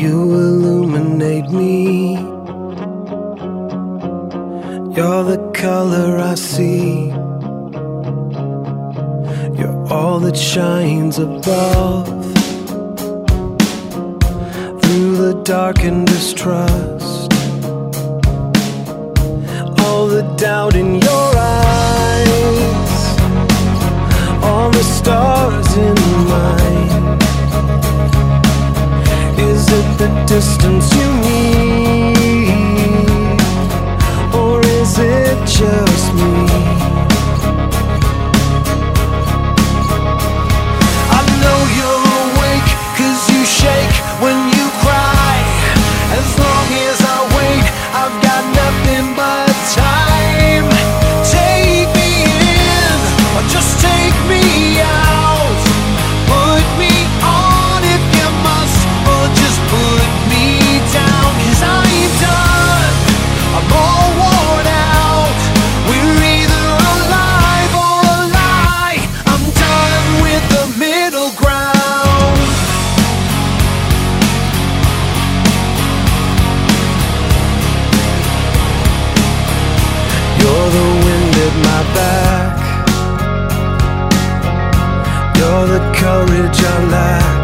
You illuminate me. You're the color I see. You're all that shines above. Through the dark and distrust. All the doubt in your eyes. All the stars. The distance you need? Or is it just me? I know you're awake, cause you shake when you cry. As long as I wait, I've got nothing but courage I lack.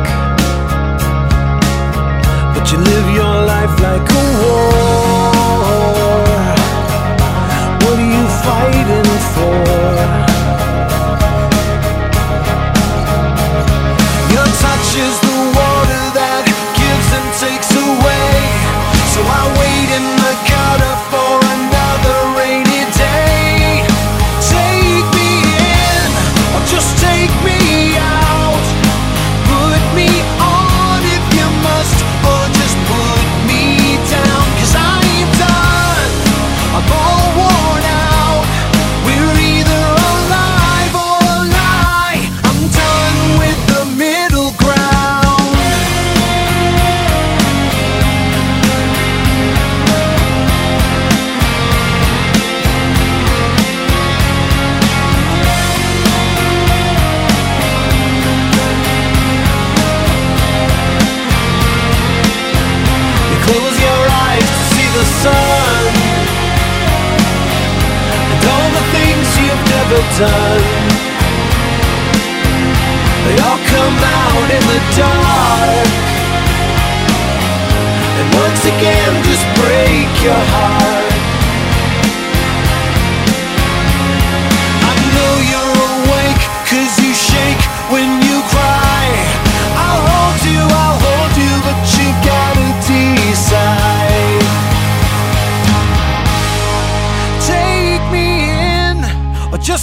Done. They all come out in the dark, and once again just break your heart.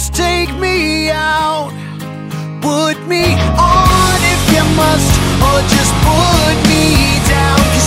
must take me out. Put me on if you must, or just put me down.